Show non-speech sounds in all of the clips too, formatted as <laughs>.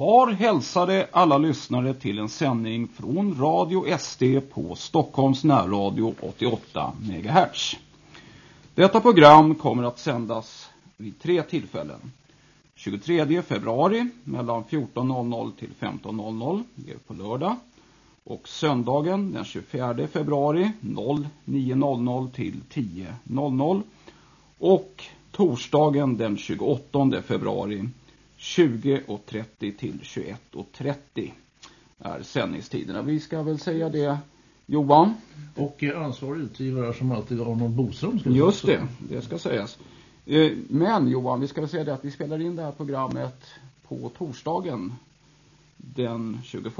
Var hälsade alla lyssnare till en sändning från Radio SD på Stockholms närradio 88 MHz. Detta program kommer att sändas vid tre tillfällen. 23 februari mellan 14.00 till 15.00, det är på lördag. Och söndagen den 24 februari 09.00 till 10.00. Och torsdagen den 28 februari 20.30 till 21.30 är sändningstiderna. Vi ska väl säga det Johan. Och ansvarig utgivare som alltid Arnold Boström. Just det, det ska sägas. Eh, men Johan, vi ska väl säga det att vi spelar in det här programmet på torsdagen den 21.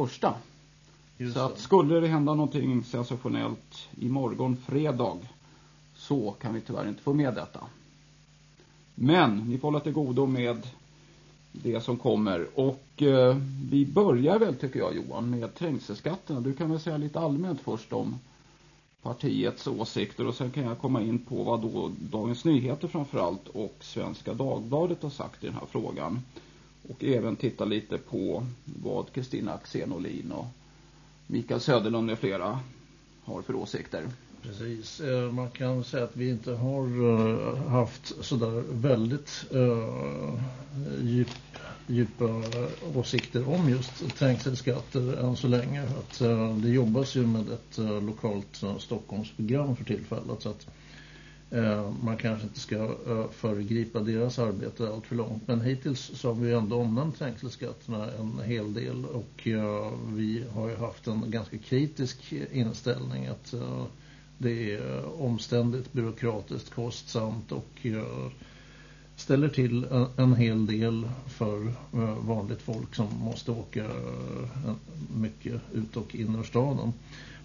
Just så att skulle det hända någonting sensationellt imorgon fredag så kan vi tyvärr inte få med detta. Men ni får hålla till godo med det som kommer. Och eh, vi börjar väl tycker jag Johan med trängselskatterna. Du kan väl säga lite allmänt först om partiets åsikter och sen kan jag komma in på vad då Dagens Nyheter framförallt och Svenska Dagbladet har sagt i den här frågan. Och även titta lite på vad Kristina Axén Olin och Mikael Söderlund med flera har för åsikter. Precis, eh, man kan säga att vi inte har eh, haft sådär väldigt uh, djup, djupa åsikter om just trängselskatter än så länge. Att, uh, det jobbas ju med ett uh, lokalt Stockholmsprogram för tillfället så att man kanske inte ska föregripa deras arbete allt för långt. Men hittills så har vi ändå omnämnt trängselskatterna en hel del och vi har ju haft en ganska kritisk inställning att det är eh, omständigt, byråkratiskt, kostsamt och eh, ställer till en hel del för eh, vanligt folk som måste åka mycket ut och innerstaden.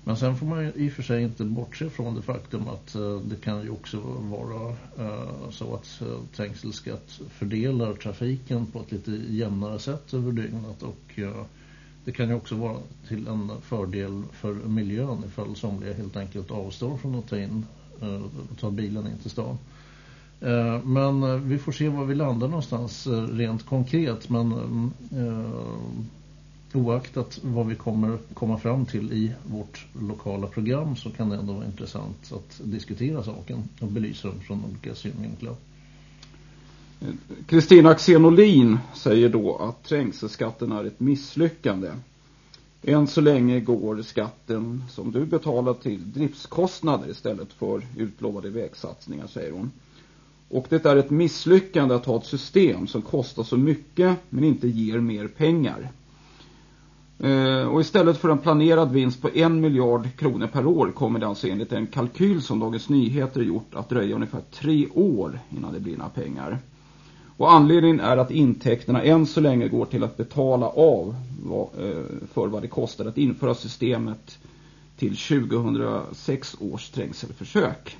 Men sen får man ju i och för sig inte bortse från det faktum att det kan ju också vara så att trängselskatt fördelar trafiken på ett lite jämnare sätt över dygnet och det kan ju också vara till en fördel för miljön ifall somliga helt enkelt avstår från att ta in och ta bilen in till stan. Eh, men eh, vi får se var vi landar någonstans rent konkret men oaktat vad vi kommer komma fram till i vårt lokala program så kan det ändå vara intressant att diskutera saken och belysa den från olika synvinklar. Kristina Axenolin säger då att trängselskatten är ett misslyckande. Än så länge går skatten som du betalar till driftskostnader istället för utlovade vägsatsningar, säger hon. Och det är ett misslyckande att ha ett system som kostar så mycket men inte ger mer pengar. Eh, och istället för en planerad vinst på en miljard kronor per år kommer det alltså enligt en kalkyl som Dagens Nyheter gjort att dröja ungefär tre år innan det blir några pengar. Och anledningen är att intäkterna än så länge går till att betala av eh, för vad det kostar att införa systemet till 2006 års trängselförsök.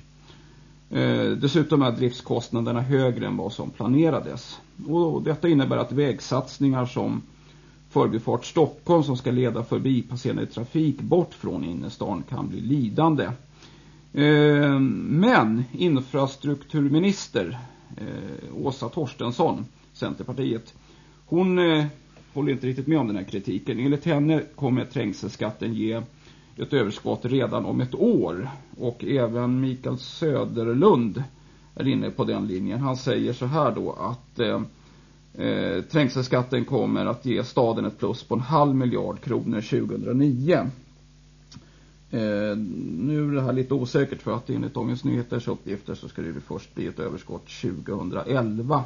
Eh, dessutom är driftskostnaderna högre än vad som planerades. Och detta innebär att vägsatsningar som Förbifart Stockholm som ska leda förbipasserande trafik bort från innerstan kan bli lidande. Eh, men infrastrukturminister Eh, Åsa Torstensson, Centerpartiet. Hon eh, håller inte riktigt med om den här kritiken. Enligt henne kommer trängselskatten ge ett överskott redan om ett år. Och även Mikael Söderlund är inne på den linjen. Han säger så här då att eh, eh trängselskatten kommer att ge staden ett plus på en halv miljard kronor 2009. Eh, nu är det här lite osäkert för att enligt Dagens Nyheters uppgifter så ska det först bli ett överskott 2011.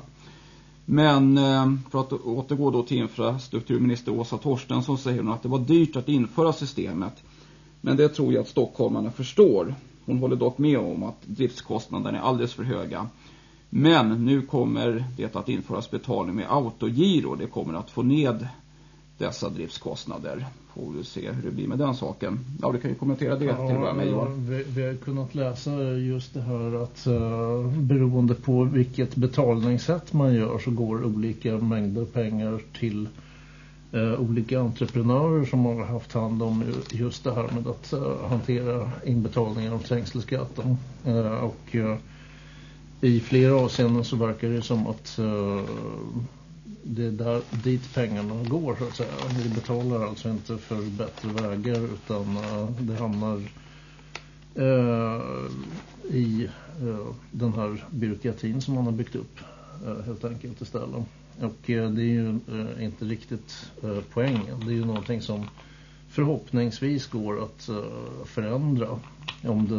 Men eh, för att återgå då till infrastrukturminister Åsa Torstensson säger hon att det var dyrt att införa systemet. Men det tror jag att stockholmarna förstår. Hon håller dock med om att driftskostnaderna är alldeles för höga. Men nu kommer det att införas betalning med autogiro. Det kommer att få ned dessa driftskostnader. Får vi se hur det blir med den saken. Ja, du kan ju kommentera det ja, till att börja med Johan. Vi, vi har kunnat läsa just det här att uh, beroende på vilket betalningssätt man gör så går olika mängder pengar till uh, olika entreprenörer som har haft hand om just det här med att uh, hantera inbetalningar av trängselskatten. och i flera avseenden så verkar det som att det är där, dit pengarna går så att säga. Vi betalar alltså inte för bättre vägar utan uh, det hamnar uh, i uh, den här byråkratin som man har byggt upp helt enkelt istället. Och det är ju inte riktigt poängen. Det är ju någonting som förhoppningsvis går att förändra. Om det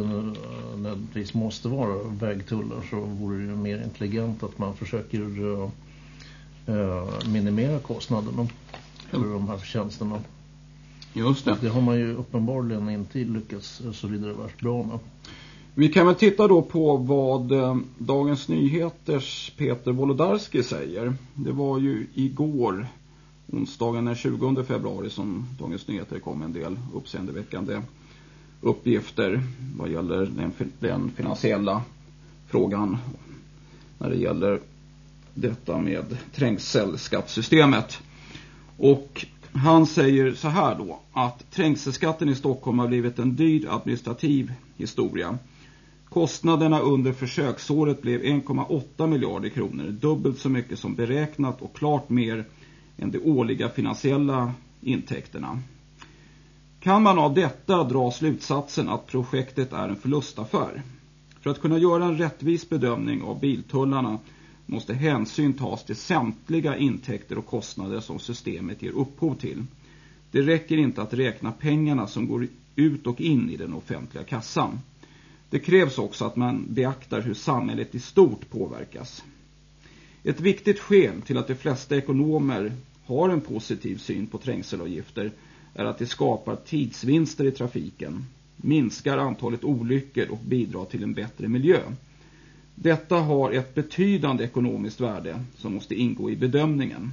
nödvändigtvis måste vara vägtullar så vore det ju mer intelligent att man försöker minimera kostnaderna för de här tjänsterna. Just det. Det har man ju uppenbarligen inte lyckats så vidare värst bra med. Vi kan väl titta då på vad eh, Dagens Nyheters Peter Wolodarski säger. Det var ju igår, onsdagen den 20 februari, som Dagens Nyheter kom en del uppseendeväckande uppgifter vad gäller den, den finansiella frågan när det gäller detta med trängselskattesystemet. Och han säger så här då att trängselskatten i Stockholm har blivit en dyr administrativ historia. Kostnaderna under försöksåret blev 1,8 miljarder kronor, dubbelt så mycket som beräknat och klart mer än de årliga finansiella intäkterna. Kan man av detta dra slutsatsen att projektet är en förlustaffär? För att kunna göra en rättvis bedömning av biltullarna måste hänsyn tas till samtliga intäkter och kostnader som systemet ger upphov till. Det räcker inte att räkna pengarna som går ut och in i den offentliga kassan. Det krävs också att man beaktar hur samhället i stort påverkas. Ett viktigt skäl till att de flesta ekonomer har en positiv syn på trängselavgifter är att det skapar tidsvinster i trafiken, minskar antalet olyckor och bidrar till en bättre miljö. Detta har ett betydande ekonomiskt värde som måste ingå i bedömningen.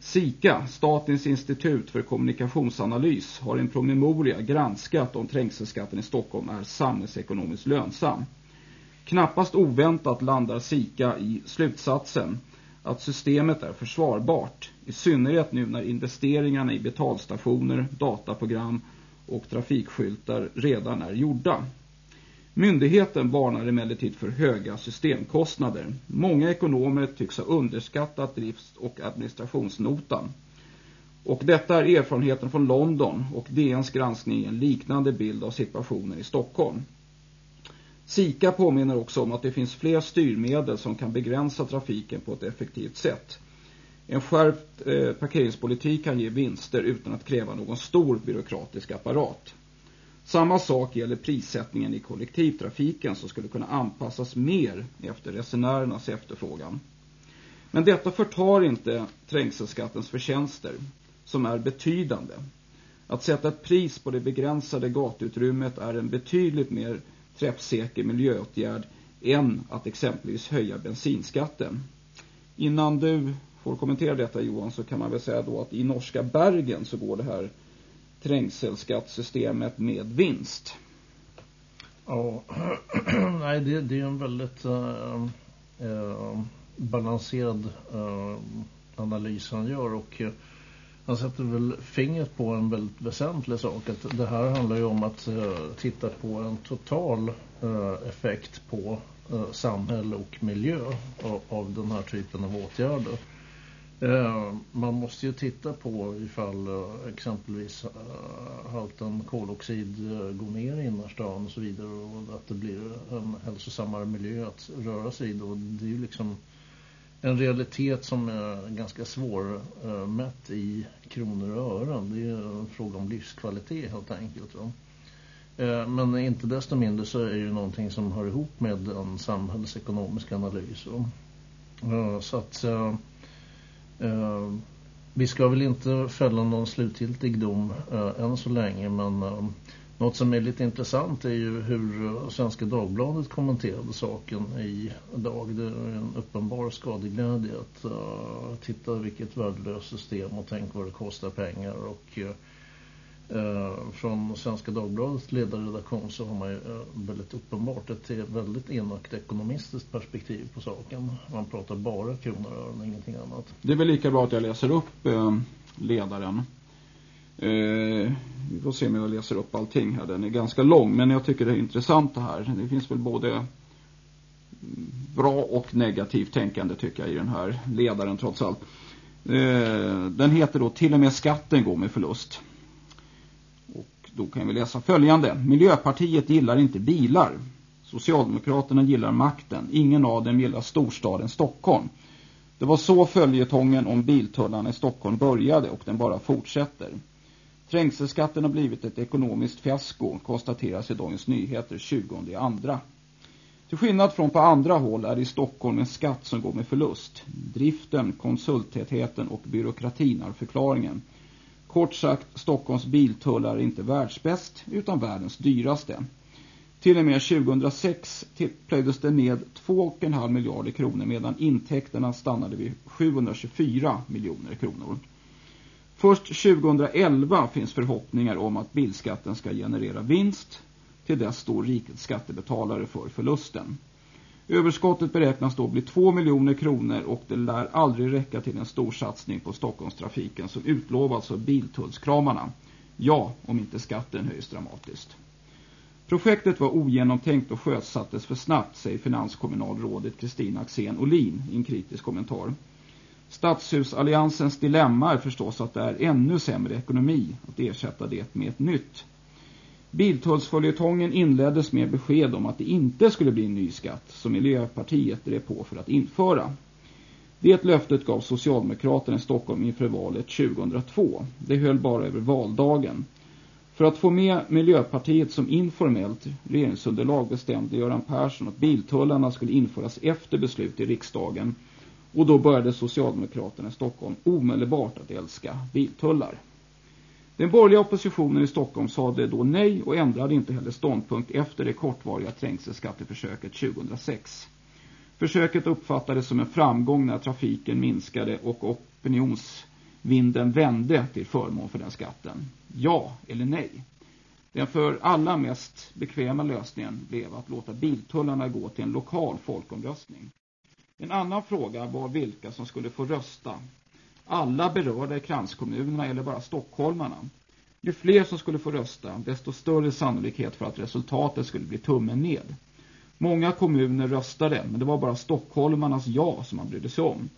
SIKA, Statens institut för kommunikationsanalys, har en promemoria granskat om trängselskatten i Stockholm är samhällsekonomiskt lönsam. Knappast oväntat landar SIKA i slutsatsen att systemet är försvarbart, i synnerhet nu när investeringarna i betalstationer, dataprogram och trafikskyltar redan är gjorda. Myndigheten varnar emellertid för höga systemkostnader. Många ekonomer tycks ha underskattat drifts- och administrationsnotan. Och detta är erfarenheten från London och DNs granskning en liknande bild av situationen i Stockholm. Sika påminner också om att det finns fler styrmedel som kan begränsa trafiken på ett effektivt sätt. En skärpt eh, parkeringspolitik kan ge vinster utan att kräva någon stor byråkratisk apparat. Samma sak gäller prissättningen i kollektivtrafiken som skulle kunna anpassas mer efter resenärernas efterfrågan. Men detta förtar inte trängselskattens förtjänster, som är betydande. Att sätta ett pris på det begränsade gatuutrymmet är en betydligt mer träffsäker miljöåtgärd än att exempelvis höja bensinskatten. Innan du får kommentera detta Johan så kan man väl säga då att i norska Bergen så går det här trängselskattesystemet med vinst? Ja, <clears throat> nej det, det är en väldigt äh, äh, balanserad äh, analys han gör och han sätter väl fingret på en väldigt väsentlig sak. Att det här handlar ju om att titta på en total effekt på samhälle och miljö av, av den här typen av åtgärder. Eh, man måste ju titta på ifall eh, exempelvis eh, halten koloxid går ner i innerstan och så vidare och att det blir en hälsosammare miljö att röra sig i då. Det är ju liksom en realitet som är ganska svår mätt i kronor och ören. Det är en fråga om livskvalitet helt enkelt. Men inte desto mindre så är det ju någonting som hör ihop med en samhällsekonomisk analys. Så att Eh, vi ska väl inte fälla någon slutgiltig dom eh, än så länge men eh, något som är lite intressant är ju hur Svenska Dagbladet kommenterade saken i dag. Det är en uppenbar skadeglädje att titta vilket värdelöst system och tänk vad det kostar pengar och uh, Eh, Eh, från Svenska Dagbladets ledarredaktion så har man ju eh, väldigt uppenbart ett väldigt enökt ekonomistiskt perspektiv på saken. Man pratar bara kronor och öron, ingenting annat. Det är väl lika bra att jag läser upp eh, ledaren. Eh, vi får se om jag läser upp allting här. Den är ganska lång men jag tycker det är intressant det här. Det finns väl både bra och negativt tänkande tycker jag i den här ledaren trots allt. Eh, den heter då Till och med skatten går med förlust. Då kan vi läsa följande. Miljöpartiet gillar inte bilar. Socialdemokraterna gillar makten. Ingen av dem gillar storstaden Stockholm. Det var så följetongen om biltullarna i Stockholm började och den bara fortsätter. Trängselskatten har blivit ett ekonomiskt fiasko, konstateras i Dagens Nyheter 20 andra. Till skillnad från på andra håll är det i Stockholm en skatt som går med förlust. Driften, konsulttätheten och byråkratin är förklaringen. Kort sagt, Stockholms biltullar är inte världsbäst utan världens dyraste. Till och med 2006 plöjdes det ned 2,5 miljarder kronor medan intäkterna stannade vid 724 miljoner kronor. Först 2011 finns förhoppningar om att bilskatten ska generera vinst. Till dess står rikets skattebetalare för förlusten. Överskottet beräknas då bli 2 miljoner kronor och det lär aldrig räcka till en stor satsning på Stockholmstrafiken som utlovats av biltullskramarna. Ja, om inte skatten höjs dramatiskt. Projektet var ogenomtänkt och sjösattes för snabbt, säger finanskommunalrådet Kristina Axén Olin i en kritisk kommentar. Stadshusalliansens dilemma är förstås att det är ännu sämre ekonomi att ersätta det med ett nytt. Biltullsföljetongen inleddes med besked om att det inte skulle bli en ny skatt som Miljöpartiet drev på för att införa. Det löftet gav Socialdemokraterna i Stockholm inför valet 2002. Det höll bara över valdagen. För att få med Miljöpartiet som informellt regeringsunderlag bestämde Göran Persson att biltullarna skulle införas efter beslut i riksdagen och då började Socialdemokraterna i Stockholm omedelbart att älska biltullar. Den borgerliga oppositionen i Stockholm sade då nej och ändrade inte heller ståndpunkt efter det kortvariga trängselskatteförsöket 2006. Försöket uppfattades som en framgång när trafiken minskade och opinionsvinden vände till förmån för den skatten. Ja eller nej? Den för alla mest bekväma lösningen blev att låta biltullarna gå till en lokal folkomröstning. En annan fråga var vilka som skulle få rösta. Alla berörda i kranskommunerna eller bara stockholmarna. Ju fler som skulle få rösta, desto större sannolikhet för att resultatet skulle bli tummen ned. Många kommuner röstade, men det var bara stockholmarnas ja som man brydde sig om.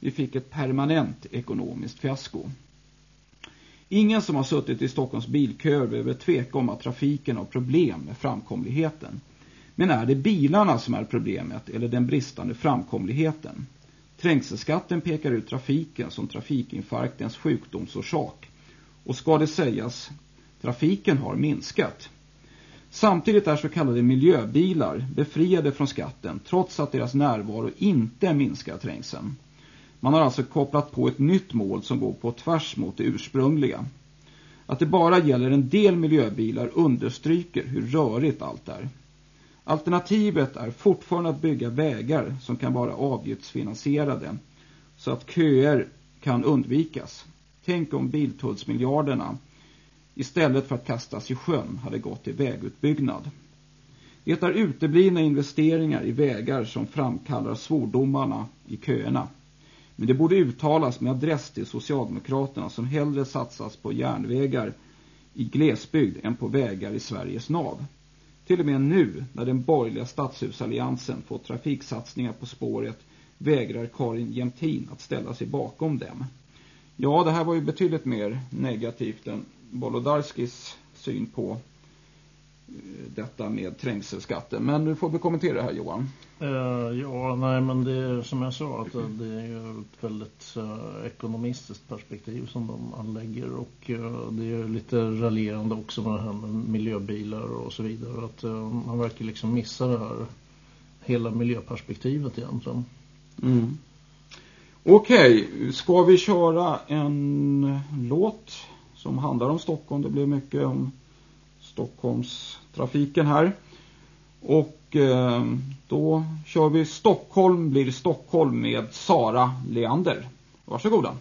Vi fick ett permanent ekonomiskt fiasko. Ingen som har suttit i Stockholms bilköer behöver tveka om att trafiken har problem med framkomligheten. Men är det bilarna som är problemet eller den bristande framkomligheten? Trängselskatten pekar ut trafiken som trafikinfarktens sjukdomsorsak. Och ska det sägas, trafiken har minskat. Samtidigt är så kallade miljöbilar befriade från skatten trots att deras närvaro inte minskar trängseln. Man har alltså kopplat på ett nytt mål som går på tvärs mot det ursprungliga. Att det bara gäller en del miljöbilar understryker hur rörigt allt är. Alternativet är fortfarande att bygga vägar som kan vara avgiftsfinansierade så att köer kan undvikas. Tänk om biltullsmiljarderna istället för att kastas i sjön hade gått till vägutbyggnad. Det är uteblivna investeringar i vägar som framkallar svordomarna i köerna. Men det borde uttalas med adress till Socialdemokraterna som hellre satsas på järnvägar i glesbygd än på vägar i Sveriges nav. Till och med nu, när den borgerliga stadshusalliansen fått trafiksatsningar på spåret, vägrar Karin Jämtin att ställa sig bakom dem. Ja, det här var ju betydligt mer negativt än Bolodarskis syn på detta med trängselskatten. Men nu får vi kommentera det här Johan. Uh, ja, nej men det är som jag sa att det är ju ett väldigt uh, ekonomistiskt perspektiv som de anlägger och uh, det är lite raljerande också med det här med miljöbilar och så vidare. Att man verkar liksom missa det här hela miljöperspektivet egentligen. Mm. Okej, okay. ska vi köra en låt som handlar om Stockholm? Det blir mycket om Stockholmstrafiken här. Och eh, då kör vi Stockholm blir Stockholm med Sara Leander. Varsågoda.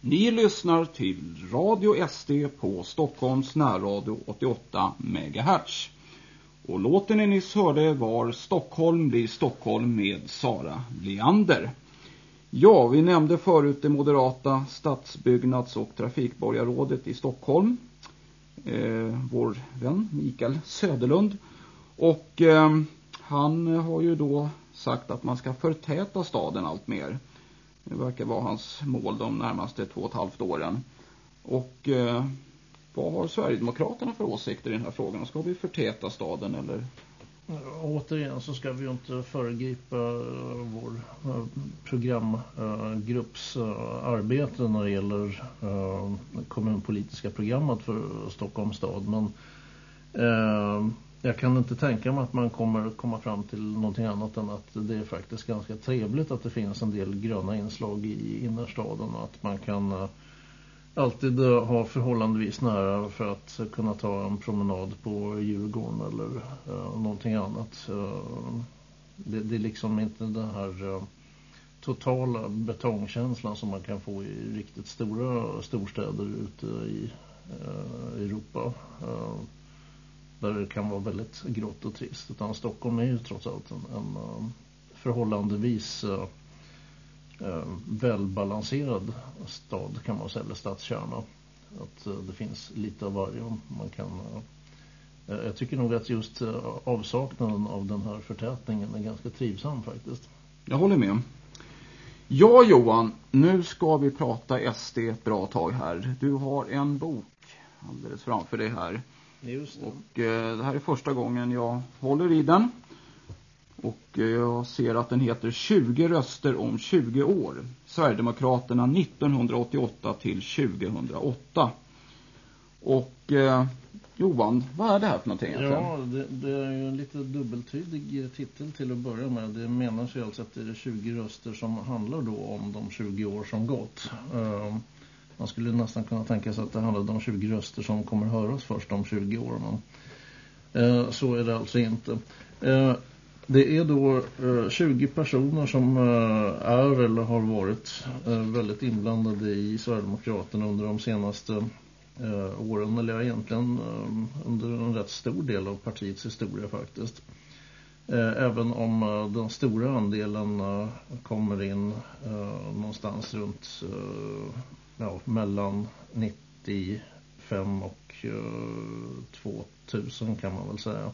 Ni lyssnar till Radio SD på Stockholms närradio 88 MHz. Och låten ni nyss hörde var Stockholm blir Stockholm med Sara Leander. Ja, vi nämnde förut det moderata stadsbyggnads- och trafikborgarrådet i Stockholm. Eh, vår vän Mikael Söderlund. Och eh, han har ju då sagt att man ska förtäta staden allt mer. Det verkar vara hans mål de närmaste två och ett halvt åren. Och eh, vad har Sverigedemokraterna för åsikter i den här frågan? Ska vi förtäta staden eller? Återigen så ska vi ju inte föregripa eh, vår eh, programgrupps eh, arbete när det gäller kommunpolitiska programmet för Stockholms stad. Men jag kan inte tänka mig att man kommer komma fram till någonting annat än att det är faktiskt ganska trevligt att det finns en del gröna inslag i innerstaden och att man kan alltid eh, ha förhållandevis nära för att kunna ta en promenad på Djurgården eller uh, någonting annat. Uh, det, det, är liksom inte den här uh, totala betongkänslan som man kan få i riktigt stora storstäder ute i uh, Europa. där det kan vara väldigt grått och trist. Utan Stockholm är ju trots allt en, en förhållandevis välbalanserad stad kan man säga, eller stadskärna. Att eh, det finns lite av varje man kan... Eh, jag tycker nog att just eh, avsaknaden av den här förtätningen är ganska trivsam faktiskt. Jag håller med. Ja Johan, nu ska vi prata SD ett bra tag här. Du har en bok alldeles framför dig här. Just det. Och eh, det här är första gången jag håller i den. Och eh, jag ser att den heter 20 röster om 20 år. Sverigedemokraterna 1988 till 2008. Och eh, Johan, vad är det här för någonting egentligen? Ja, det, det, är ju en lite dubbeltydig eh, titel till att börja med. Det menas ju alltså att det är 20 röster som handlar då om de 20 år som gått. Eh, man skulle nästan kunna tänka sig att det handlar om 20 röster som kommer höras först om 20 år. Men eh, så är det alltså inte. Eh, det är då eh, 20 personer som eh, är eller har varit eh, väldigt inblandade i Sverigedemokraterna under de senaste eh, åren. Eller egentligen eh, under en rätt stor del av partiets historia faktiskt. Eh, även om eh, den stora andelen eh, kommer in eh, någonstans runt ja, mellan 95 och 2000 kan man väl säga.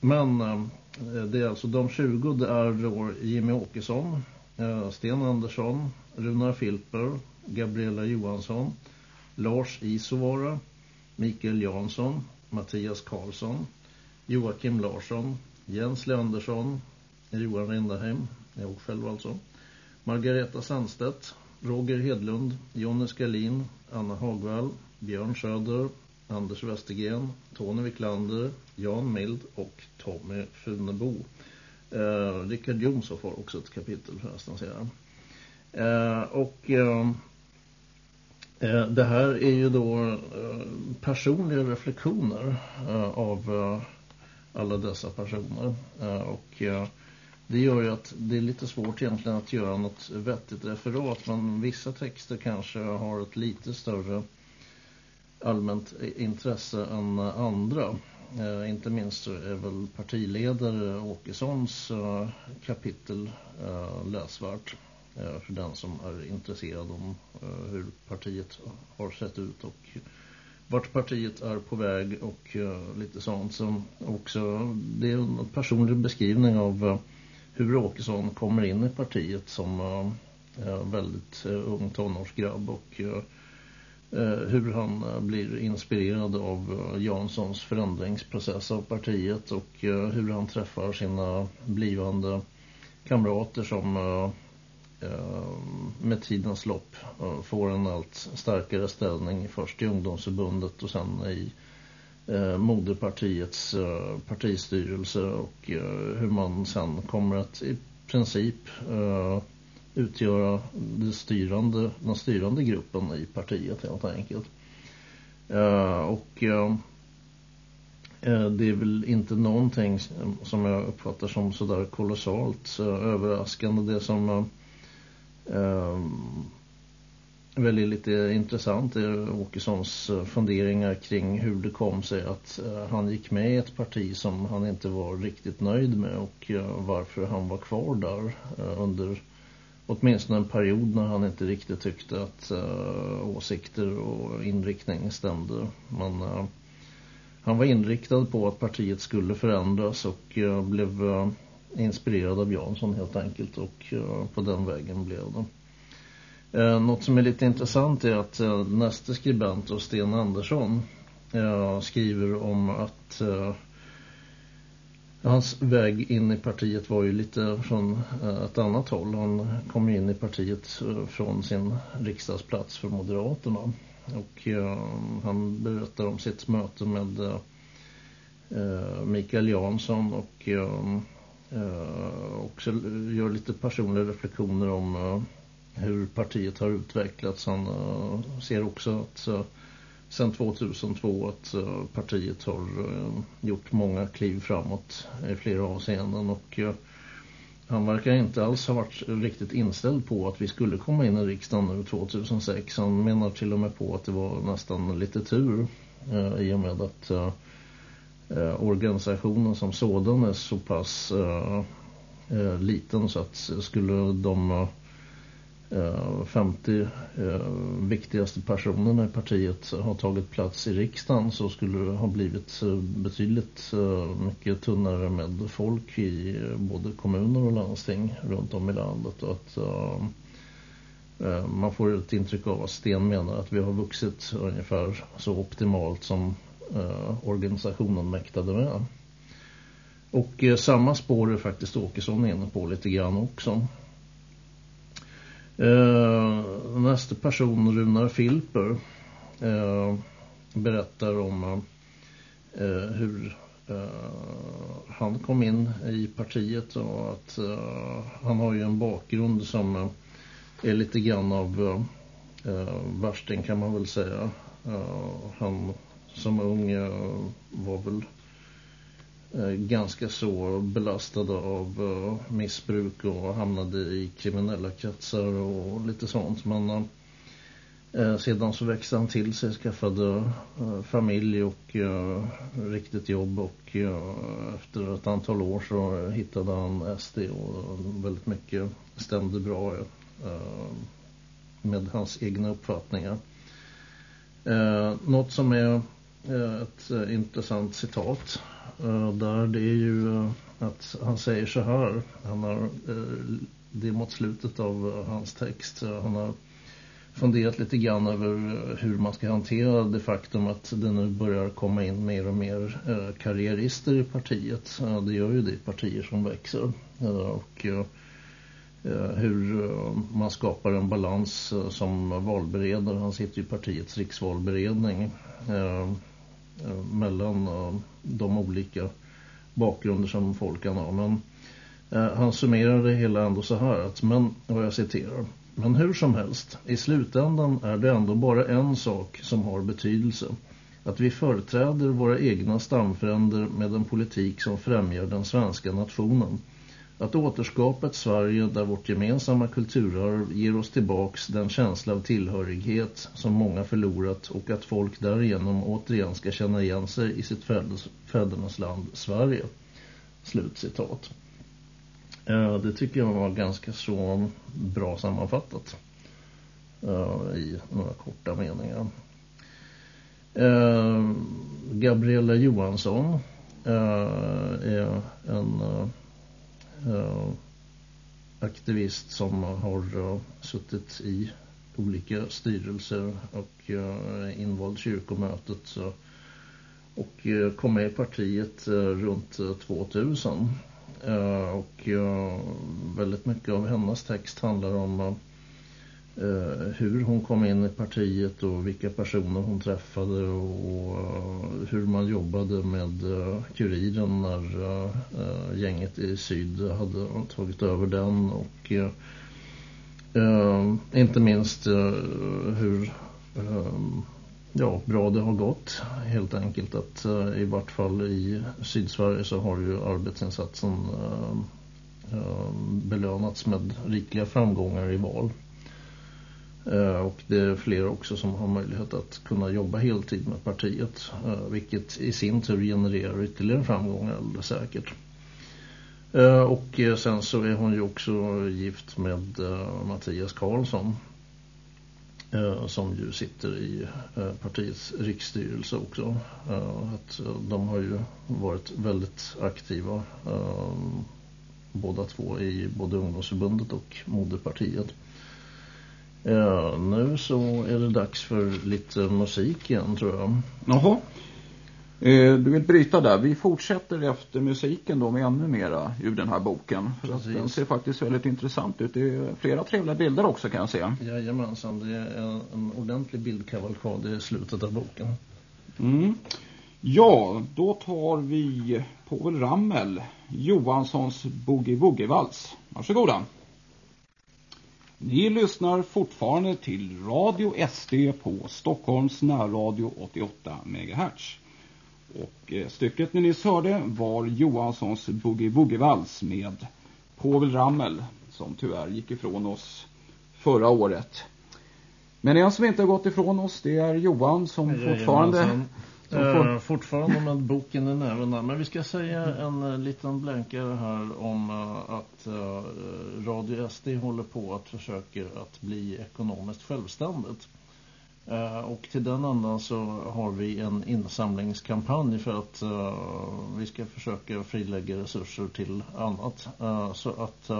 Men eh, det är alltså de 20 det är då Jimmy Åkesson, eh, Sten Andersson, Runar Filper, Gabriella Johansson, Lars Isovara, Mikael Jansson, Mattias Karlsson, Joakim Larsson, Jens Leandersson, Johan Rindaheim, jag själv alltså, Margareta Sandstedt, Roger Hedlund, Jonny Skalin, Anna Hagvall, Björn Söder, Anders Westergren, Tony Wiklander, Jan Mild och Tommy Funebo. Eh, Rickard Jonsson har också ett kapitel förresten eh, och eh, eh, det här är ju då eh, personliga reflektioner eh, av eh, alla dessa personer eh, och det gör ju att det är lite svårt egentligen att göra något vettigt referat men vissa texter kanske har ett lite större allmänt intresse än andra. Eh, inte minst så är väl partiledare Åkessons eh, kapitel eh, läsvärt eh, för den som är intresserad om eh, hur partiet har sett ut och vart partiet är på väg och eh, lite sånt som också det är en personlig beskrivning av eh, hur Åkesson kommer in i partiet som eh, eh, väldigt ung tonårsgrabb och Eh, Eh, hur han eh, blir inspirerad av eh, Janssons förändringsprocess av partiet och hur han träffar sina blivande kamrater som med tidens lopp får en allt starkare ställning först i ungdomsförbundet och sen i moderpartiets partistyrelse och hur man sen kommer att i princip utgöra det styrande, den styrande gruppen i partiet helt enkelt. Uh, och uh, det är väl inte någonting som jag uppfattar som sådär kolossalt överraskande. Det som väl är lite intressant är Åkessons funderingar kring hur det kom sig att han gick med i ett parti som han inte var riktigt nöjd med och varför han var kvar där under åtminstone en period när han inte riktigt tyckte att uh, åsikter och inriktning stämde. Men uh, han var inriktad på att partiet skulle förändras och eh, blev inspirerad av Jansson helt enkelt och på den vägen blev det. Något som är lite intressant är att nästa skribent Sten Andersson skriver om att hans väg in i partiet var ju lite från eh, ett annat håll. Han kom in i partiet eh, från sin riksdagsplats för Moderaterna. Och eh, han berättar om sitt möte med Mikael Jansson och också gör lite personliga reflektioner om hur partiet har utvecklats. Han ser också att sedan 2002 att eh, partiet har eh, gjort många kliv framåt i flera avseenden och eh, han verkar inte alls ha varit riktigt inställd på att vi skulle komma in i riksdagen nu 2006. Han menar till och med på att det var nästan lite tur eh, i och med att eh, organisationen som sådan är så pass liten så att skulle de Eh, 50 eh, viktigaste personerna i partiet har tagit plats i riksdagen så skulle det ha blivit eh, betydligt eh, mycket tunnare med folk i eh, både kommuner och landsting runt om i landet och att man får ett intryck av att Sten menar att vi har vuxit ungefär så optimalt som organisationen mäktade med. Och samma spår är faktiskt Åkesson inne på lite grann också. Eh, nästa person, Runar Filper, eh, berättar om eh, hur eh, han kom in i partiet och att eh, han har ju en bakgrund som eh, är lite grann av eh, värsting kan man väl säga. Eh, han som ung eh, var väl Eh, ganska så belastade av eh, missbruk och hamnade i kriminella kretsar och lite sånt. Men eh, sedan så växte han till sig, skaffade familj och riktigt jobb och efter ett antal år så hittade han SD och väldigt mycket stämde bra med hans egna uppfattningar. något som är ett intressant citat Eh, där det är ju eh, att han säger så här. Han har, eh, det är mot slutet av hans text. han har funderat lite grann över hur man ska hantera det faktum att det nu börjar komma in mer och mer karriärister i partiet. det gör ju det i partier som växer. och hur man skapar en balans som valberedare. Han sitter i partiets riksvalberedning Eh, mellan eh, de olika bakgrunder som folk kan ha. Men eh, han summerar det hela ändå så här att, men, och jag citerar, men hur som helst, i slutändan är det ändå bara en sak som har betydelse. Att vi företräder våra egna stamfränder med en politik som främjar den svenska nationen. Att återskapa ett Sverige där vårt gemensamma kulturarv ger oss tillbaks den känsla av tillhörighet som många förlorat och att folk därigenom återigen ska känna igen sig i sitt fädernas land Sverige. Slutcitat. Eh, det tycker jag var ganska så bra sammanfattat eh, i några korta meningar. Eh, Gabriella Johansson är en Eh, aktivist som har eh, suttit i olika styrelser och eh, invald kyrkomötet och kom med i partiet runt 2000 och väldigt mycket av hennes text handlar om Eh, hur hon kom in i partiet och vilka personer hon träffade och eh, hur man jobbade med eh, kuriren när gänget i syd hade tagit över den och inte minst hur ja, bra det har gått helt enkelt att i vart fall i Sydsverige så har ju arbetsinsatsen belönats med rikliga framgångar i val. Eh, och det är fler också som har möjlighet att kunna jobba heltid med partiet. Eh, vilket i sin tur genererar ytterligare framgångar alldeles säkert. Eh, och sen så är hon ju också gift med Mattias Karlsson. som ju sitter i partiets riksstyrelse också. Att de har ju varit väldigt aktiva båda två i både ungdomsförbundet och moderpartiet nu så är det dags för lite musik igen tror jag. Jaha. Eh, du vill bryta där. Vi fortsätter efter musiken då med ännu mera ur den här boken. För att den ser faktiskt väldigt intressant ut. Det är flera trevliga bilder också kan jag se. Jajamensan, det är en, en ordentlig bildkavalkad i slutet av boken. Mm. Ja, då tar vi Povel Rammel, Johanssons Boogie Woogie-vals. Varsågoda. Ni lyssnar fortfarande till Radio SD på Stockholms närradio 88 MHz. Och eh, stycket ni nyss hörde var Johanssons Boogie Woogie-vals med Povel Rammel som tyvärr gick ifrån oss förra året. Men en som inte har gått ifrån oss det är Johan som fortfarande... Som Eh, for... uh, fortfarande med boken i näven Men vi ska säga en uh, liten blänkare här om uh, att Radio SD håller på att försöka att bli ekonomiskt självständigt. Uh, och till den andan så har vi en insamlingskampanj för att uh, vi ska försöka frilägga resurser till annat. Uh, så att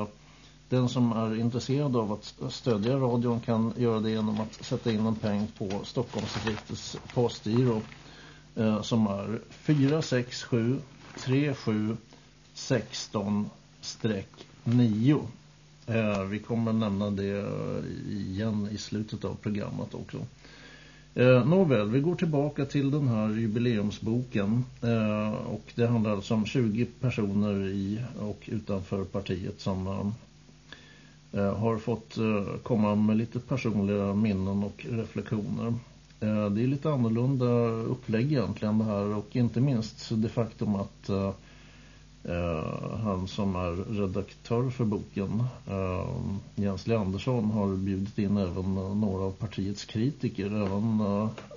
den som är intresserad av att stödja radion kan göra det genom att sätta in en peng på Stockholms postgiro Eh, som är 467 37 16 9. Vi kommer nämna det igen i slutet av programmet också. Eh, nåväl, vi går tillbaka till den här jubileumsboken eh, och det handlar alltså om 20 personer i och utanför partiet som eh, har fått eh, komma med lite personliga minnen och reflektioner. Eh, det är lite annorlunda upplägg egentligen det här och inte minst det faktum att eh, eh han som är redaktör för boken, eh, Jens Leandersson, har bjudit in även några av partiets kritiker. Även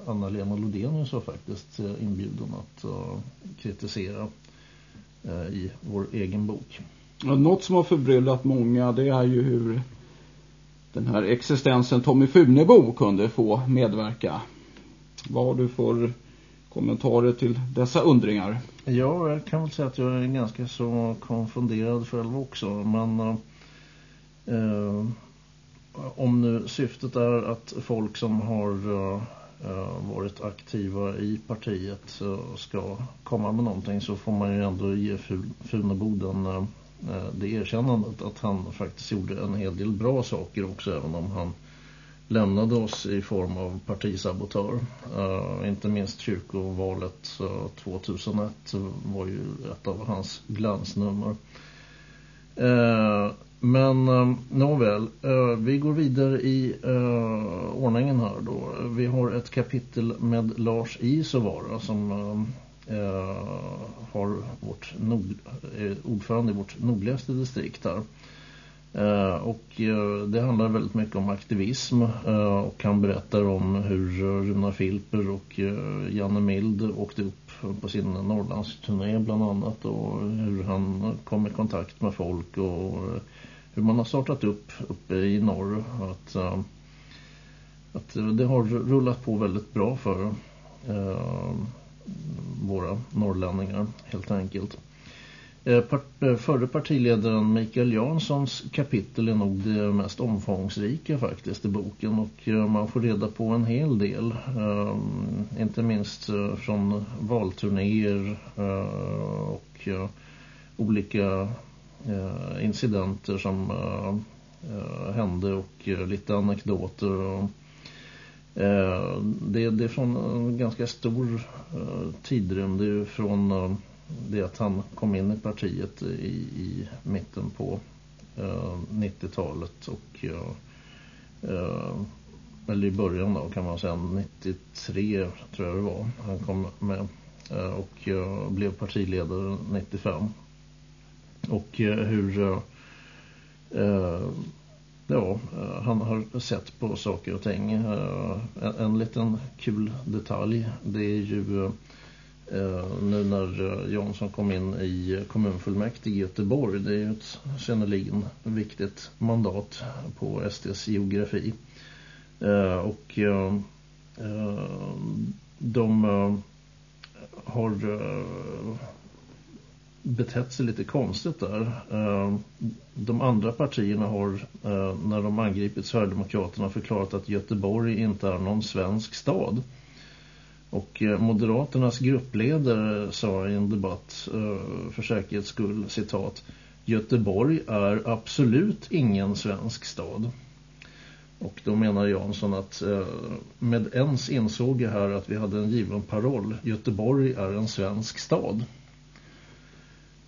Anna-Lena Lodenius har faktiskt inbjuden att kritisera i vår egen bok. Något som har förbryllat många det är ju hur den här existensen Tommy Funebo kunde få medverka. Vad har du för kommentarer till dessa undringar? Ja, jag kan väl säga att jag är ganska så konfunderad själv också. Men eh, om nu syftet är att folk som har eh, varit aktiva i partiet eh, ska komma med någonting så får man ju ändå ge Funeboden eh, Eh, det erkännandet att han faktiskt gjorde en hel del bra saker också även om han lämnade oss i form av partisabotör. Uh, eh, inte minst kyrkovalet eh, uh, 2001 var ju ett av hans glansnummer. Uh, men uh, nåväl, vi går vidare i ordningen här då. Vi har ett kapitel med Lars Isovara som Eh, har vårt nord, eh, ordförande i vårt nordligaste distrikt här. Eh, och det handlar väldigt mycket om aktivism och han berättar om hur Runa Filper och Janne Mild åkte upp på sin Norrlandsturné bland annat och hur han kom i kontakt med folk och hur man har startat upp uppe i norr att, att det har rullat på väldigt bra för våra norrlänningar helt enkelt. Eh, eh, förre partiledaren Mikael Janssons kapitel är nog det mest omfångsrika faktiskt i boken och eh, man får reda på en hel del. Inte minst från valturnéer och olika incidenter som hände och lite anekdoter. Eh, det är från en ganska stor eh, tidrymd. Det är från eh, det att han kom in i partiet i, i mitten på 90-talet och eller i början då kan man säga 93 tror jag det var han kom med och blev partiledare 95 och hur ja, eh, han har sett på saker och ting eh, en, liten kul detalj det är ju eh, nu när Jansson kom in i kommunfullmäktige i Göteborg. Det är ju ett synnerligen viktigt mandat på SDs geografi. och de har betett sig lite konstigt där. Eh, de andra partierna har eh, när de angripit Sverigedemokraterna förklarat att Göteborg inte är någon svensk stad. Och eh, Moderaternas gruppledare sa i en debatt för säkerhets skull, citat, Göteborg är absolut ingen svensk stad. Och då menar Jansson att eh, med ens insåg jag här att vi hade en given paroll. Göteborg är en svensk stad.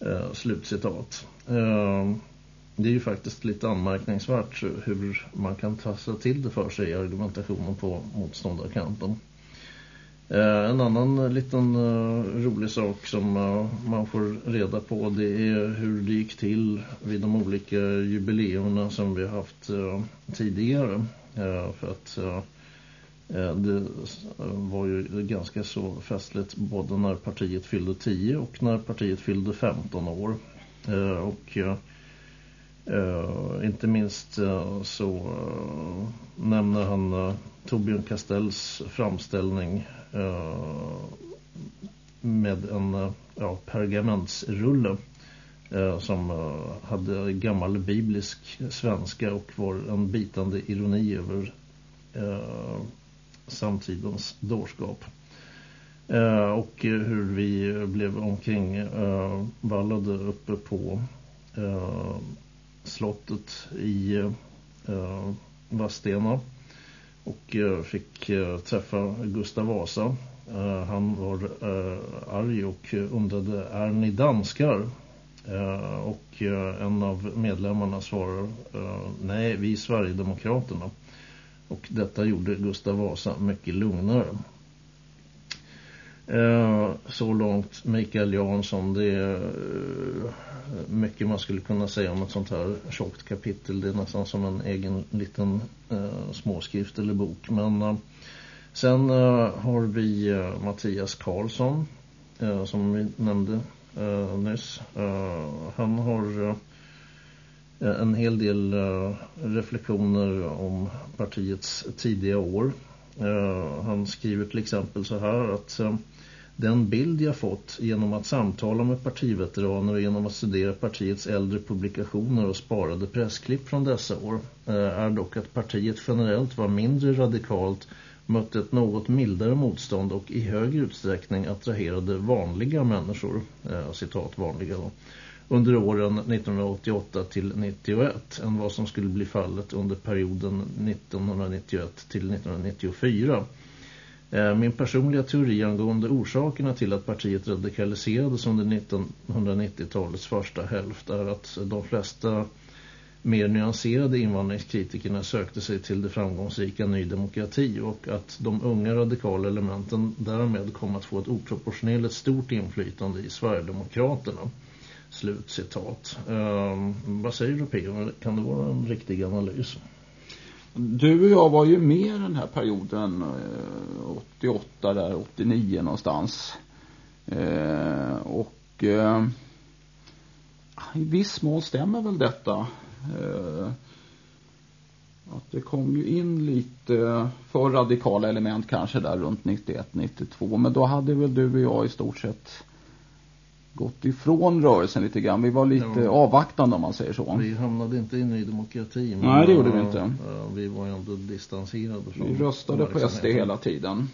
Eh, slutcitat. Eh, det är ju faktiskt lite anmärkningsvärt hur man kan tassa till det för sig i argumentationen på motståndarkanten. Eh, en annan liten eh, rolig sak som eh, man får reda på det är hur det gick till vid de olika jubileerna som vi har haft eh, tidigare. Eh, för att eh, Eh, det eh, var ju ganska så festligt både när partiet fyllde 10 och när partiet fyllde 15 år. Eh, och inte minst så nämner han Torbjörn Castells framställning med en ja, pergamentsrulle som hade gammal biblisk svenska och var en bitande ironi över samtidens dårskap. Eh, och hur vi blev omkring eh, vallade uppe på eh, slottet i eh, Vastena och eh, fick eh, träffa Gustav Vasa. Eh, han var eh, arg och undrade, är ni danskar? Eh, och eh, en av medlemmarna svarar, nej vi är Sverigedemokraterna. Och detta gjorde Gustav Vasa mycket lugnare. Eh, så långt Mikael Jansson, det är eh, mycket man skulle kunna säga om ett sånt här tjockt kapitel. Det är nästan som en egen liten eh, småskrift eller bok. Men sen har vi Mattias Karlsson som vi nämnde nyss. han har Eh, en hel del eh, reflektioner om partiets tidiga år. Eh, han skriver till exempel så här att den bild jag fått genom att samtala med partiveteraner och genom att studera partiets äldre publikationer och sparade pressklipp från dessa år är dock att partiet generellt var mindre radikalt, mötte ett något mildare motstånd och i högre utsträckning attraherade vanliga människor, citat vanliga då, under åren 1988 till 91 än vad som skulle bli fallet under perioden 1991 till 1994. Eh, min personliga teori angående orsakerna till att partiet radikaliserades under 1990-talets första hälft är att de flesta mer nyanserade invandringskritikerna sökte sig till det framgångsrika Ny Demokrati och att de unga radikala elementen därmed kom att få ett oproportionerligt stort inflytande i Sverigedemokraterna. Slutcitat. Um, vad säger du P? Kan det vara en riktig analys? Du och jag var ju med den här perioden eh, 88 där, 89 någonstans. Eh, och eh, i viss mån stämmer väl detta. Eh, att det kom ju in lite för radikala element kanske där runt 91-92. Men då hade väl du och jag i stort sett gått ifrån rörelsen lite grann. Vi var lite ja. avvaktande om man säger så. Vi hamnade inte in i demokrati. Men Nej, det gjorde vi inte. Vi var ändå distanserade från Vi röstade på SD hela tiden.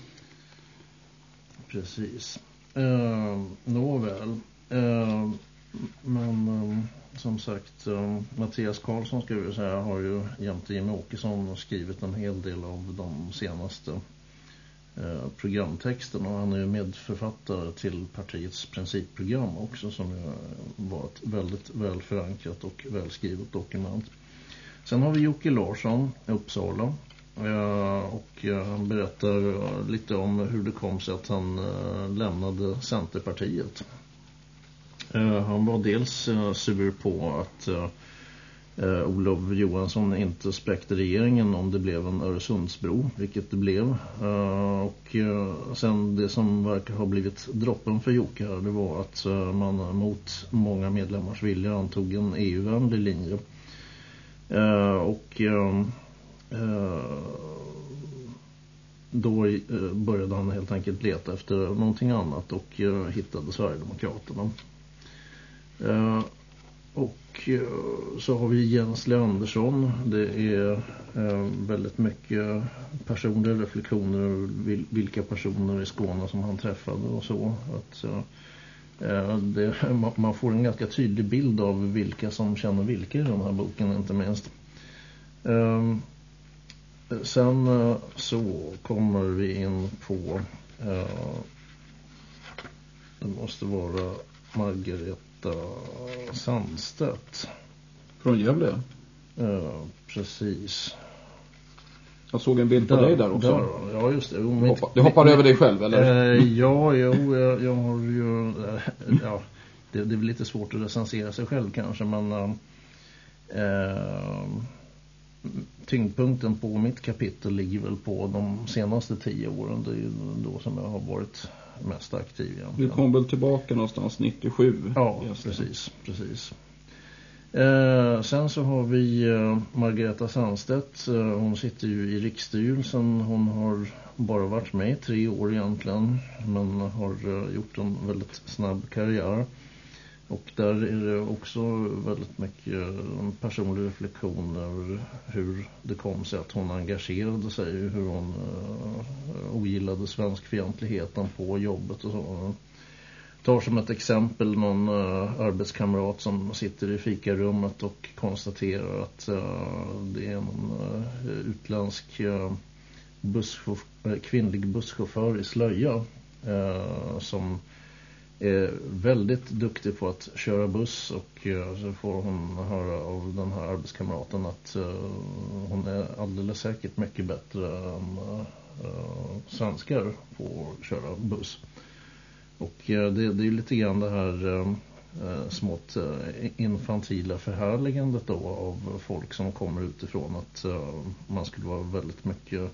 Precis. Uh, nåväl. Uh, men uh, som sagt, uh, Mattias Karlsson ska vi säga har ju jämte Jimmy Åkesson skrivit en hel del av de senaste Eh, Eh, programtexten och han är ju medförfattare till partiets principprogram också som var ett väldigt väl förankrat och välskrivet dokument. Sen har vi Jocke Larsson i Uppsala eh, och eh, han berättar lite om hur det kom sig att han lämnade Centerpartiet. Han var dels sur på att eh, Olof Johansson inte spräckte regeringen om det blev en Öresundsbro, vilket det blev. Eh, och eh, sen det som verkar ha blivit droppen för Jocke här, det var att eh, man mot många medlemmars vilja antog en EU-vänlig linje. Eh, och eh, eh då eh, började han helt enkelt leta efter någonting annat och eh, hittade Sverigedemokraterna. Eh, och eh, så har vi Jens Leandersson. Det är eh, väldigt mycket personliga reflektioner vilka personer i Skåne som han träffade och så. Att, eh, det, <laughs> man får en ganska tydlig bild av vilka som känner vilka i den här boken inte minst. Ehm, sen så kommer vi in på det måste vara Margareta Sandstedt. Från Gävle? Eh, precis. Jag såg en bild på där, dig där också. Där, ja, just det. Du hoppar, du hoppar över dig själv, eller? Eh, <laughs> ja, jo, jag, jag har ju... Eh, ja, det, det är lite svårt att recensera sig själv kanske, men... Eh, tyngdpunkten på mitt kapitel ligger väl på de senaste tio åren. Det är ju då som jag har varit mest aktiv egentligen. Du kom väl tillbaka någonstans 97? Ja, precis. precis. Eh, sen så har vi eh, Margareta Sandstedt. Eh, hon sitter ju i riksstyrelsen. Hon har bara varit med i tre år egentligen. Men har eh, gjort en väldigt snabb karriär. Och där är det också väldigt mycket eh, personlig reflektion över hur det kom sig att hon engagerade sig, hur hon uh, ogillade svenskfientligheten på jobbet och så. Tar som ett exempel någon uh, arbetskamrat som sitter i fikarummet och konstaterar att uh, det är en uh, utländsk uh, kvinnlig busschaufför i slöja som är väldigt duktig på att köra buss och eh, så får hon höra av den här arbetskamraten att eh, hon är alldeles säkert mycket bättre än eh, svenskar på att köra buss. Och det, det är lite grann det här smått infantila förhärligandet då av folk som kommer utifrån att man skulle vara väldigt mycket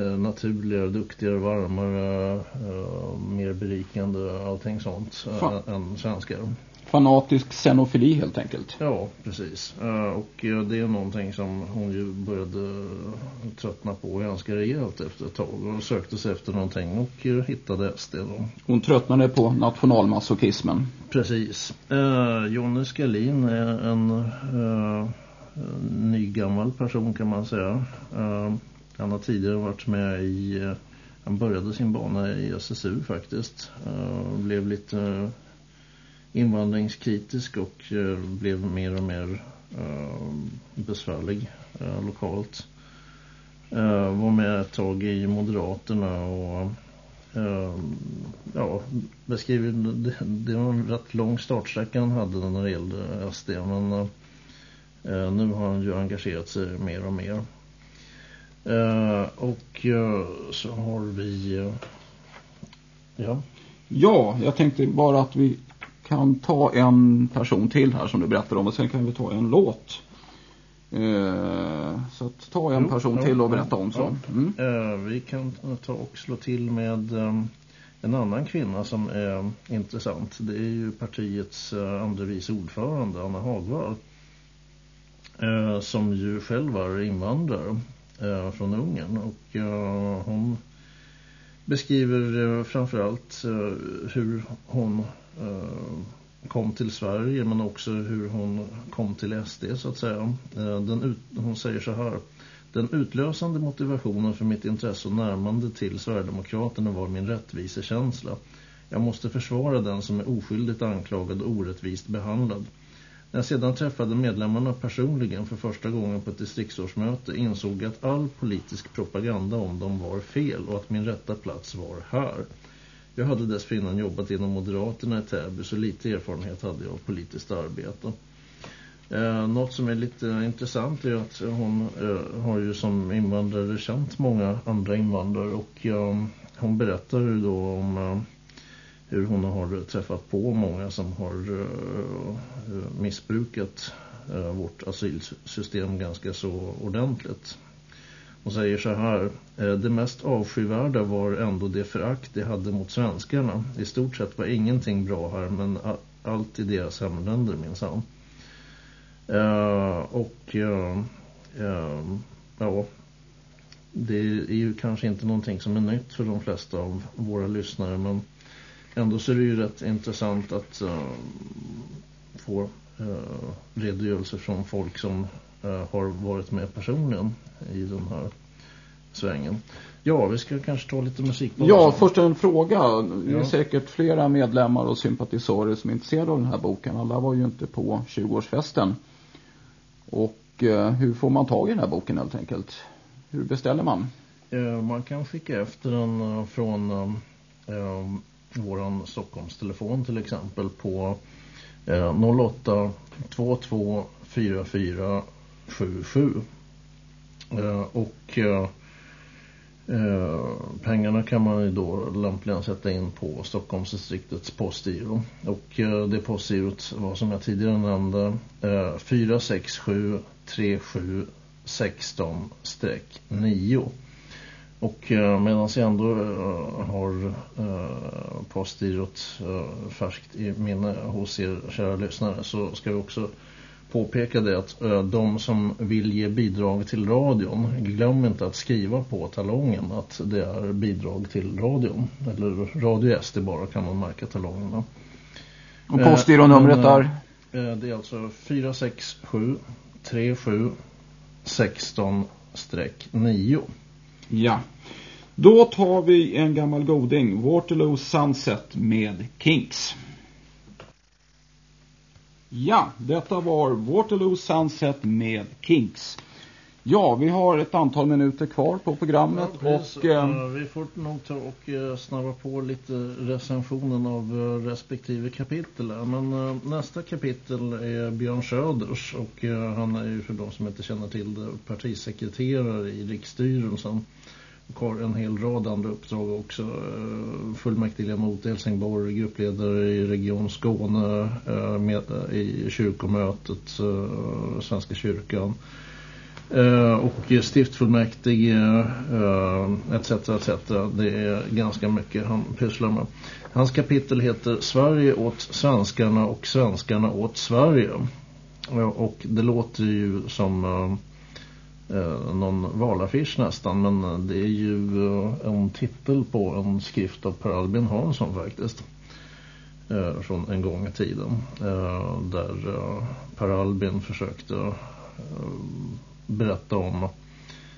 naturligare, duktigare, varmare, uh, mer berikande, allting sånt uh, än svenskar. Fanatisk xenofili helt enkelt. Ja, precis. Och det är någonting som hon ju började tröttna på ganska rejält efter ett tag och sökte sig efter någonting och hittade SD då. Hon tröttnade på nationalmasochismen. Precis. Jonny Skalin är en nygammal person kan man säga. Han har tidigare varit med i, eh, han började sin bana i SSU faktiskt. Uh, blev lite uh, invandringskritisk och uh, blev mer och mer besvärlig lokalt. var med ett tag i Moderaterna och ja, beskriver det, det var en rätt lång startsträcka han hade när det gällde SD men nu har han ju engagerat sig mer och mer. Uh, och uh, så har vi... Uh, ja. Ja, jag tänkte bara att vi kan ta en person till här som du berättar om och sen kan vi ta en låt. så att ta en jo, person till och berätta om så. Mm. vi kan ta och slå till med um, en annan kvinna som är intressant. Det är ju partiets andre vice ordförande Anna Hagvall. som ju själv är invandrare eh, från Ungern och eh, hon beskriver eh, framförallt eh, hur hon eh, kom till Sverige men också hur hon kom till SD så att säga. Eh, den ut, hon säger så här den utlösande motivationen för mitt intresse och närmande till Sverigedemokraterna var min rättvisekänsla. Jag måste försvara den som är oskyldigt anklagad och orättvist behandlad. När jag sedan träffade medlemmarna personligen för första gången på ett distriktsårsmöte insåg jag att all politisk propaganda om dem var fel och att min rätta plats var här. Jag hade dessförinnan jobbat inom Moderaterna i Täby så lite erfarenhet hade jag av politiskt arbete. Eh, något som är lite intressant är att hon eh, har ju som invandrare känt många andra invandrare och eh, hon berättar ju då om eh, hur hon har träffat på många som har eh, missbrukat eh, vårt asylsystem ganska så ordentligt. Hon säger så här, eh, det mest avskyvärda var ändå det förakt de hade mot svenskarna. I stort sett var ingenting bra här men allt i deras hemländer minsann. Uh, och ja, det är ju kanske inte någonting som är nytt för de flesta av våra lyssnare men ändå så är det ju rätt intressant att uh, få uh, redogörelser från folk som uh, har varit med personligen i den här svängen. Ja, vi ska kanske ta lite musik på Ja, först en fråga. Det är ja. säkert flera medlemmar och sympatisörer som är intresserade av den här boken. Alla var ju inte på 20-årsfesten. Och hur får man tag i den här boken helt enkelt? Hur beställer man? Man kan skicka efter den från våran Stockholmstelefon till exempel på 08 22 44 77. Och eh, eh, pengarna kan man ju då lämpligen sätta in på Stockholmsdistriktets postgiro. Och eh, det postgirot var som jag tidigare nämnde eh, 467 37 16 9 och eh, medan jag ändå eh, har eh, postgirot färskt i minne hos er kära lyssnare så ska vi också påpekade att ö, de som vill ge bidrag till radion, glöm inte att skriva på talongen att det är bidrag till radion. Eller Radio SD bara kan man märka talongerna. Och postgironumret är? Det är alltså 467 37 16 9. Ja. Då tar vi en gammal goding, Waterloo Sunset med Kinks. Ja, detta var Waterloo Sunset med Kinks. Ja, vi har ett antal minuter kvar på programmet. Ja, och, äh, vi får nog ta och äh, snabba på lite recensionen av äh, respektive kapitel. Men nästa kapitel är Björn Söders och han är ju för de som inte känner till det partisekreterare i riksstyrelsen och har en hel rad andra uppdrag också. Eh, fullmäktigeledamot i Helsingborg, gruppledare i Region Skåne, eh, med i kyrkomötet, eh, Svenska kyrkan. Eh, och stiftfullmäktige eh, etc. etc. Det är ganska mycket han pysslar med. Hans kapitel heter Sverige åt svenskarna och svenskarna åt Sverige. Eh, och det låter ju som eh, någon valaffisch nästan men det är ju en titel på en skrift av Per Albin Hansson faktiskt från en gång i tiden där Per Albin försökte berätta om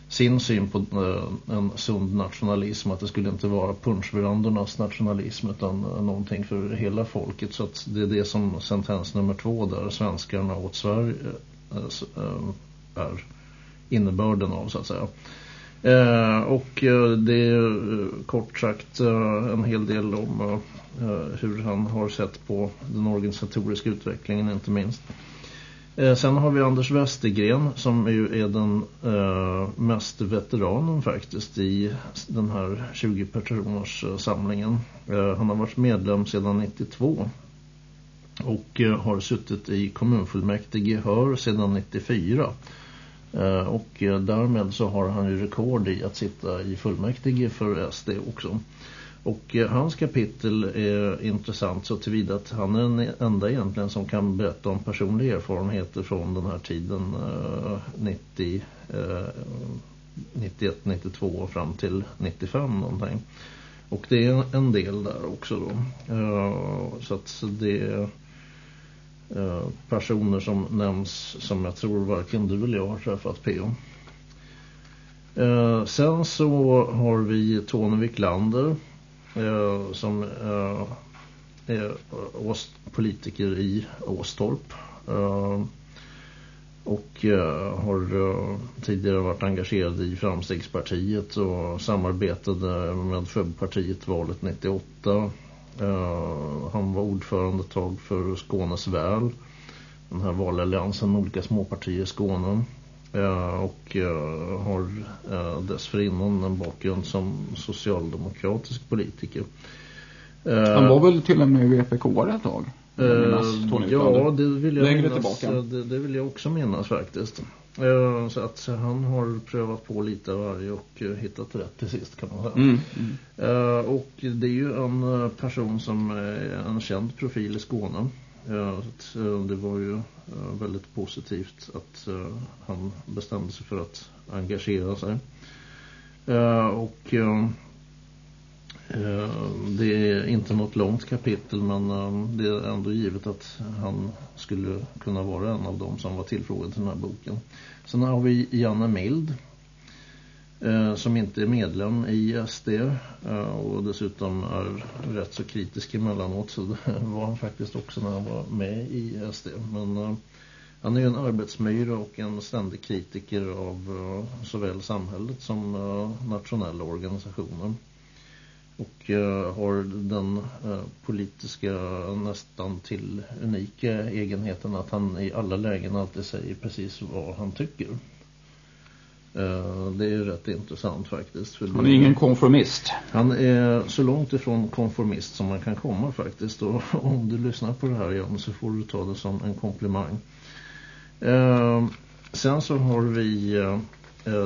sin syn på eh, en sund nationalism att det skulle inte vara punschverandornas nationalism utan eh, någonting för hela folket så att det är det som sentens nummer två där svenskarna åt Sverige eh, är innebörden av så att säga. Och det är kort sagt en hel del om hur han har sett på den organisatoriska utvecklingen inte minst. Eh, sen har vi Anders Westergren som ju är den eh, mest veteranen faktiskt i den här 20 personers samlingen. Eh, han har varit medlem sedan 92 och eh, har suttit i kommunfullmäktige Hör sedan 94 Eh, och eh, därmed så har han ju rekord i att sitta i fullmäktige för SD också. Och eh, hans kapitel är intressant så tillvida att han är den enda egentligen som kan berätta om personliga erfarenheter från den här tiden 90, 91, 92 och fram till 95 någonting. Och det är en del där också då. Eh, så att det är eh, personer som nämns som jag tror varken du eller jag har träffat P.O. Eh, sen så har vi Tony Wiklander eh, som eh, är eh, ås politiker i Åstorp eh, och eh, har eh, tidigare varit engagerad i Framstegspartiet och samarbetade med Föbpartiet valet 98 eh, han var ordförande ett tag för Skånes väl. Den här valalliansen med olika småpartier i Skåne. Uh, och uh, har dessförinnan en bakgrund som socialdemokratisk politiker. Han var väl till och med VPK ett tag? ja, det vill, jag minnas, det, det, vill jag också minnas faktiskt. Så att han har prövat på lite varje och hittat rätt till sist kan man säga. Mm, mm. Och det är ju en person som är en känd profil i Skåne. Att, det var ju eh, väldigt positivt att eh, han bestämde sig för att engagera sig. Eh, och det är inte något långt kapitel men det är ändå givet att han skulle kunna vara en av dem som var tillfrågad till den här boken. Sen har vi Janne Mild Eh, som inte är medlem i SD eh, och dessutom är rätt så kritisk emellanåt så <laughs> det var han faktiskt också när han var med i SD. Men eh, han är ju en arbetsmyra och en ständig kritiker av såväl samhället som nationella organisationer. Och har den politiska nästan till unika egenheten att han i alla lägen alltid säger precis vad han tycker. Det är rätt intressant faktiskt. han är ingen konformist. Han är så långt ifrån konformist som man kan komma faktiskt. Och <laughs> om du lyssnar på det här igen så får du ta det som en komplimang. Eh, sen så har vi eh,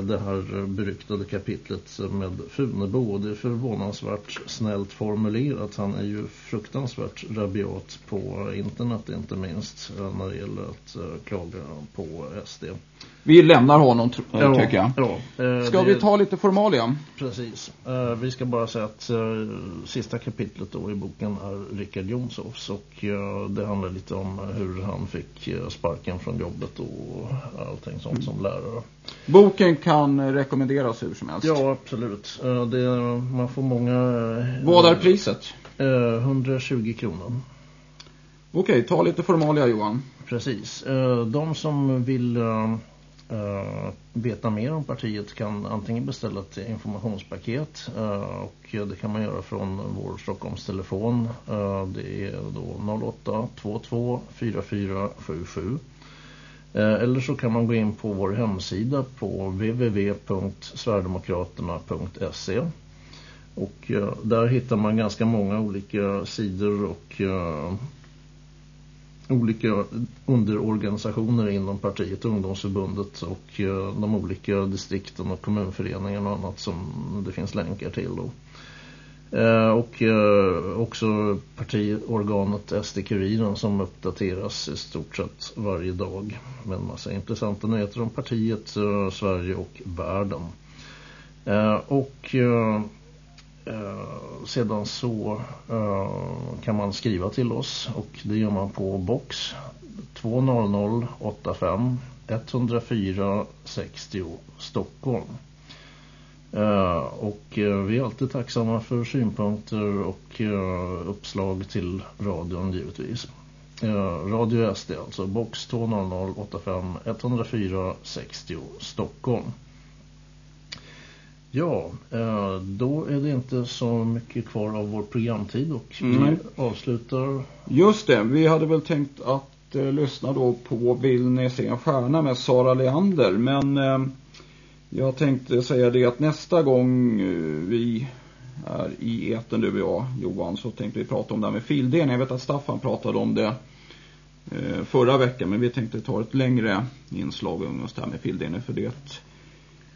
det här beryktade kapitlet med Funebo det är förvånansvärt snällt formulerat. Han är ju fruktansvärt rabiat på internet inte minst eh, när det gäller att eh, klaga på SD. Vi lämnar honom ja, tycker jag. Ja, eh, ska vi ta lite formalia? Precis. Eh, vi ska bara säga att eh, sista kapitlet då i boken är Rickard Jonsofs och det handlar lite om hur han fick sparken från jobbet och allting sånt mm. som lärare. Boken kan rekommenderas hur som helst. Ja, absolut. Det, man får många... Vad är priset? 120 kronor. Okej, ta lite formalia Johan. Precis. De som vill Eh, veta mer om partiet kan antingen beställa ett informationspaket eh, och det kan man göra från vår Stockholms telefon. Eh, det är då 08 22 44 77. Eller så kan man gå in på vår hemsida på www.sverigedemokraterna.se och där hittar man ganska många olika sidor och olika underorganisationer inom partiet, ungdomsförbundet och eh, de olika distrikten och kommunföreningarna och annat som det finns länkar till då. Eh, och eh, också partiorganet SD-kuriren som uppdateras i stort sett varje dag med en massa intressanta nyheter om partiet, Sverige och världen. Och Eh, sedan så eh, kan man skriva till oss och det gör man på box 20085 104 60 Stockholm. Eh, och eh, vi är alltid tacksamma för synpunkter och uppslag till radion givetvis. Radio SD alltså, box 20085 104 60 Stockholm. Ja, eh, då är det inte så mycket kvar av vår programtid och vi mm. avslutar... Just det, vi hade väl tänkt att eh, lyssna då på Vill ni se en stjärna med Sara Leander men eh, jag tänkte säga det att nästa gång eh, vi är i eten du och jag Johan så tänkte vi prata om det här med filden. Jag vet att Staffan pratade om det eh, förra veckan men vi tänkte ta ett längre inslag om just det här med filden för det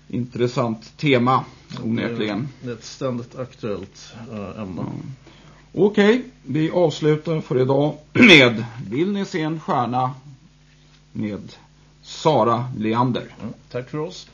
intressant tema onekligen. Det är ett ständigt aktuellt äh, ämne. Ja. Okej, okay, vi avslutar för idag <clears throat> med Vill ni se en stjärna med Sara Leander. Mm, tack för oss.